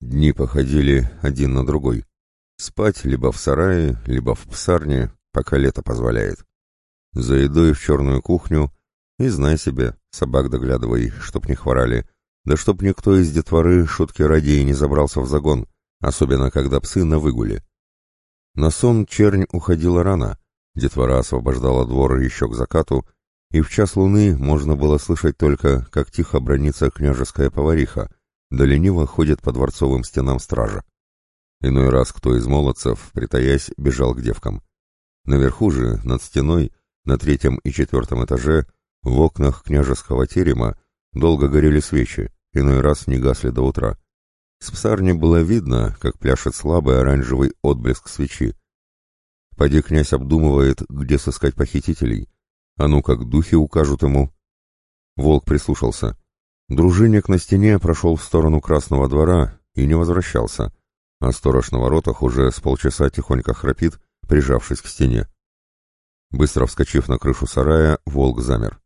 Дни походили один на другой. Спать либо в сарае, либо в псарне, пока лето позволяет. За едой в черную кухню и, знай себе, собак доглядывай, чтоб не хворали, да чтоб никто из детворы шутки ради и не забрался в загон, особенно когда псы на выгуле. На сон чернь уходила рано, детвора освобождала двор еще к закату, и в час луны можно было слышать только, как тихо бронится княжеская повариха, да лениво ходит по дворцовым стенам стража. Иной раз кто из молодцев, притаясь, бежал к девкам. Наверху же, над стеной, на третьем и четвертом этаже, в окнах княжеского терема, долго горели свечи, иной раз не гасли до утра. С псарни было видно, как пляшет слабый оранжевый отблеск свечи. Поди князь обдумывает, где сыскать похитителей. А ну как духи укажут ему. Волк прислушался. Дружинник на стене прошел в сторону Красного двора и не возвращался, а сторож на воротах уже с полчаса тихонько храпит, прижавшись к стене. Быстро вскочив на крышу сарая, волк замер.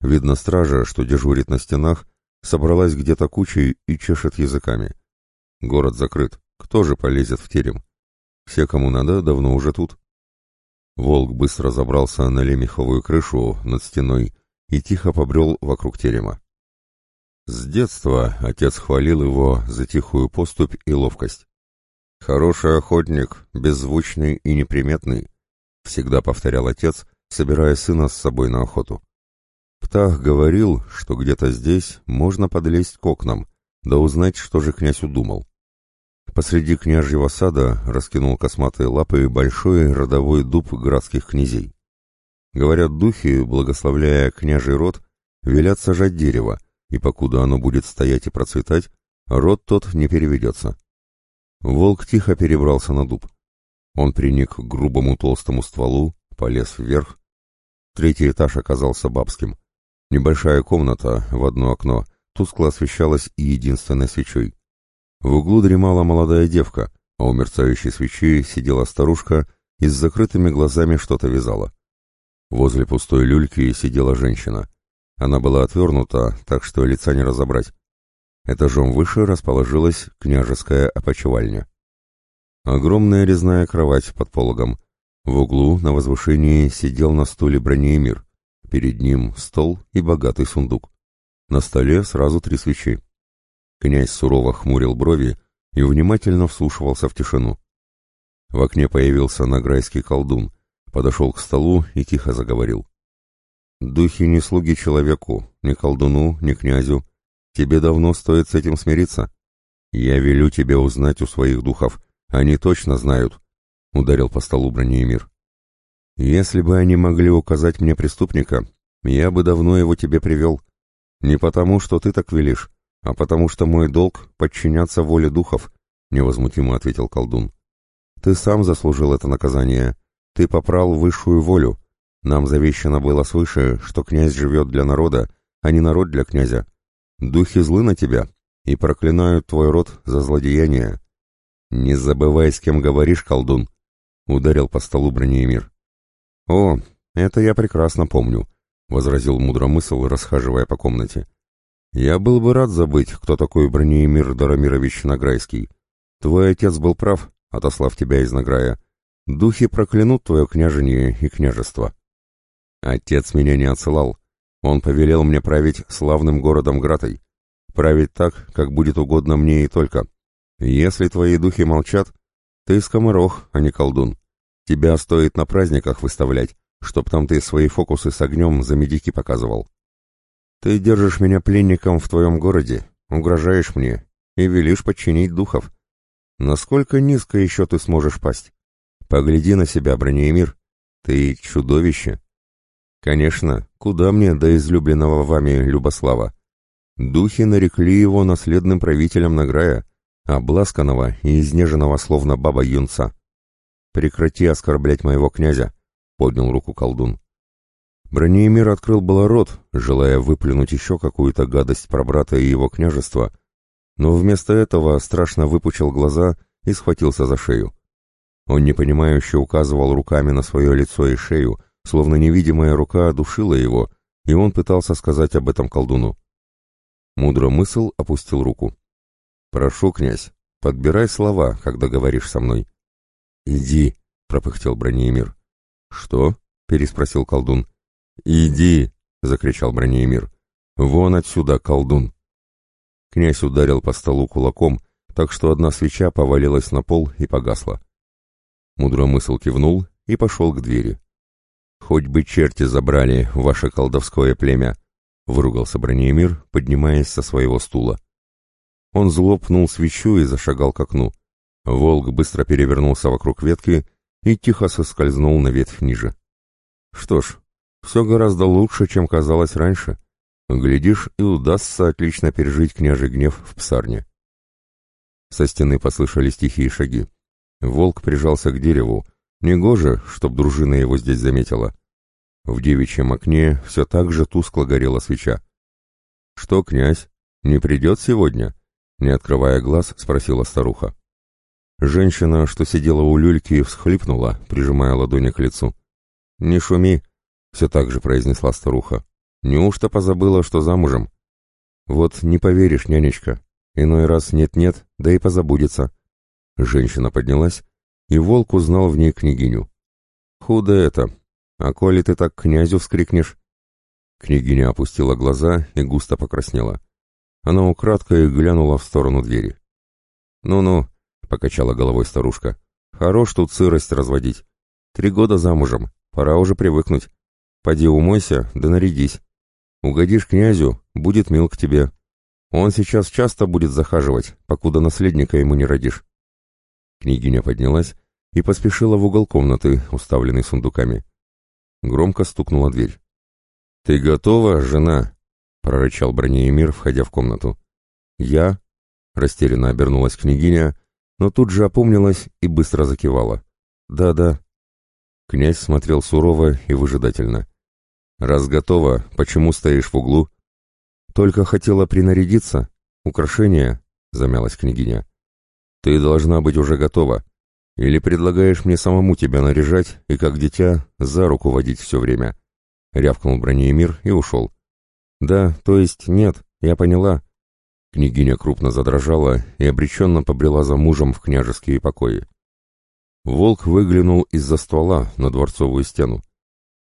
Видно стража, что дежурит на стенах, собралась где-то кучей и чешет языками. Город закрыт, кто же полезет в терем? Все, кому надо, давно уже тут. Волк быстро забрался на лемеховую крышу над стеной и тихо побрел вокруг терема. С детства отец хвалил его за тихую поступь и ловкость. «Хороший охотник, беззвучный и неприметный», — всегда повторял отец, собирая сына с собой на охоту. Птах говорил, что где-то здесь можно подлезть к окнам, да узнать, что же князь удумал. Посреди княжьего сада раскинул косматые лапы большой родовой дуб городских князей. Говорят, духи, благословляя княжий род, велят сажать дерево, и покуда оно будет стоять и процветать, род тот не переведется. Волк тихо перебрался на дуб. Он приник к грубому толстому стволу, полез вверх. Третий этаж оказался бабским. Небольшая комната в одно окно тускло освещалась единственной свечой. В углу дремала молодая девка, а у мерцающей свечи сидела старушка и с закрытыми глазами что-то вязала. Возле пустой люльки сидела женщина. Она была отвернута, так что лица не разобрать. Этажом выше расположилась княжеская опочивальня. Огромная резная кровать под пологом. В углу на возвышении сидел на стуле бронеемир. Перед ним стол и богатый сундук. На столе сразу три свечи. Князь сурово хмурил брови и внимательно вслушивался в тишину. В окне появился награйский колдун, подошел к столу и тихо заговорил. «Духи не слуги человеку, ни колдуну, ни князю. Тебе давно стоит с этим смириться. Я велю тебе узнать у своих духов. Они точно знают», — ударил по столу Бронеемир. «Если бы они могли указать мне преступника, я бы давно его тебе привел. Не потому, что ты так велишь, а потому что мой долг — подчиняться воле духов», — невозмутимо ответил колдун. «Ты сам заслужил это наказание. Ты попрал высшую волю. Нам завещано было свыше, что князь живет для народа, а не народ для князя. Духи злы на тебя и проклинают твой род за злодеяние. Не забывай, с кем говоришь, колдун», — ударил по столу Бронеемир. «О, это я прекрасно помню», — возразил мудромысл, расхаживая по комнате. «Я был бы рад забыть, кто такой Бронеемир Дарамирович Награйский. Твой отец был прав, отослав тебя из Награя. Духи проклянут твое княжение и княжество». «Отец меня не отсылал. Он повелел мне править славным городом Гратой. Править так, как будет угодно мне и только. Если твои духи молчат, ты скоморох, а не колдун. Тебя стоит на праздниках выставлять, чтоб там ты свои фокусы с огнем за медики показывал. Ты держишь меня пленником в твоем городе, угрожаешь мне и велишь подчинить духов. Насколько низко еще ты сможешь пасть? Погляди на себя, Бронеемир. Ты чудовище. Конечно, куда мне до излюбленного вами Любослава? Духи нарекли его наследным правителем Награя, обласканного и изнеженного словно баба юнца. «Прекрати оскорблять моего князя», — поднял руку колдун. Бронеемир открыл было рот, желая выплюнуть еще какую-то гадость про брата и его княжество, но вместо этого страшно выпучил глаза и схватился за шею. Он непонимающе указывал руками на свое лицо и шею, словно невидимая рука душила его, и он пытался сказать об этом колдуну. Мудро мысл опустил руку. «Прошу, князь, Подбирай слова, когда говоришь со мной». «Иди», — пропыхтел Бронеемир. «Что?» — переспросил колдун. «Иди!» — закричал Бронеемир. «Вон отсюда, колдун!» Князь ударил по столу кулаком, так что одна свеча повалилась на пол и погасла. Мудромысл кивнул и пошел к двери. «Хоть бы черти забрали ваше колдовское племя!» — выругался Бронеемир, поднимаясь со своего стула. Он злопнул свечу и зашагал к окну. Волк быстро перевернулся вокруг ветки и тихо соскользнул на ветвь ниже. Что ж, все гораздо лучше, чем казалось раньше. Глядишь, и удастся отлично пережить княжий гнев в псарне. Со стены послышались тихие шаги. Волк прижался к дереву. Негоже, чтоб дружина его здесь заметила. В девичьем окне все так же тускло горела свеча. «Что, князь, не придет сегодня?» Не открывая глаз, спросила старуха. Женщина, что сидела у люльки, всхлипнула, прижимая ладони к лицу. «Не шуми», — все так же произнесла старуха. «Неужто позабыла, что замужем?» «Вот не поверишь, нянечка, Иной раз нет-нет, да и позабудется. Женщина поднялась, и волк узнал в ней княгиню. «Худо это! А коли ты так князю вскрикнешь?» Княгиня опустила глаза и густо покраснела. Она украдкой глянула в сторону двери. «Ну-ну», — покачала головой старушка, — «хорош тут сырость разводить. Три года замужем, пора уже привыкнуть. Поди умойся, да нарядись. Угодишь князю, будет мил к тебе, он сейчас часто будет захаживать, покуда наследника ему не родишь. Княгиня поднялась и поспешила в угол комнаты, уставленной сундуками. Громко стукнула дверь. «Ты готова, жена?» — прорычал Бронеемир, входя в комнату. «Я?» — растерянно обернулась княгиня, но тут же опомнилась и быстро закивала. «Да-да». Князь смотрел сурово и выжидательно. «Раз готова, почему стоишь в углу?» «Только хотела принарядиться. Украшения», — замялась княгиня. «Ты должна быть уже готова. Или предлагаешь мне самому тебя наряжать и, как дитя, за руку водить все время?» Рявкнул Бронеемир и ушел. «Да, то есть нет, я поняла». Княгиня крупно задрожала и обреченно побрела за мужем в княжеские покои. Волк выглянул из-за ствола на дворцовую стену.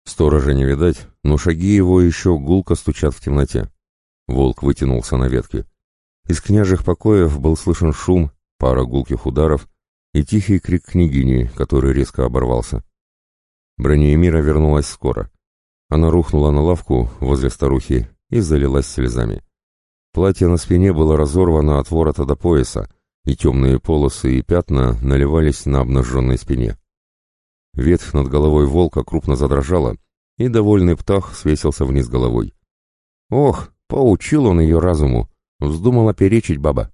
Сторожа не видать, но шаги его еще гулко стучат в темноте. Волк вытянулся на ветке. Из княжих покоев был слышен шум, пара гулких ударов и тихий крик княгини, который резко оборвался. Бронеемира вернулась скоро. Она рухнула на лавку возле старухи и залилась слезами. Платье на спине было разорвано от ворота до пояса, и темные полосы и пятна наливались на обнаженной спине. Ветвь над головой волка крупно задрожала, и довольный птах свесился вниз головой. «Ох, Поучил он ее разуму. Вздумала перечить баба.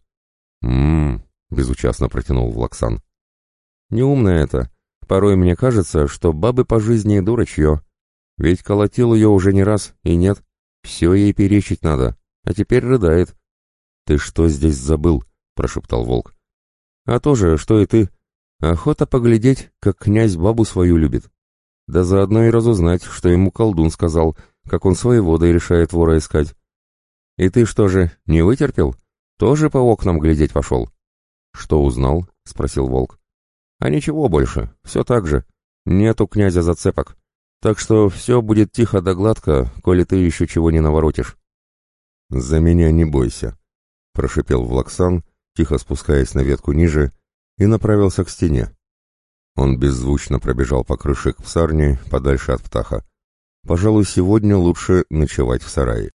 «М-м-м», безучастно протянул Влаксан. «Неумная это. Порой мне кажется, что бабы по жизни дурачье. Ведь колотил ее уже не раз, и нет. Все ей перечить надо, а теперь рыдает». «Ты что здесь забыл?» — прошептал волк. «А то же, что и ты. Охота поглядеть, как князь бабу свою любит. Да заодно и разузнать, что ему колдун сказал, как он своей водой решает вора искать. «И ты что же, не вытерпел? Тоже по окнам глядеть пошел?» «Что узнал?» — спросил Волк. «А ничего больше, все так же. Нету князя зацепок. Так что все будет тихо да гладко, коли ты еще чего не наворотишь». «За меня не бойся», — прошипел Влаксан, тихо спускаясь на ветку ниже, и направился к стене. Он беззвучно пробежал по крыше к псарне, подальше от птаха. Пожалуй, сегодня лучше ночевать в сарае.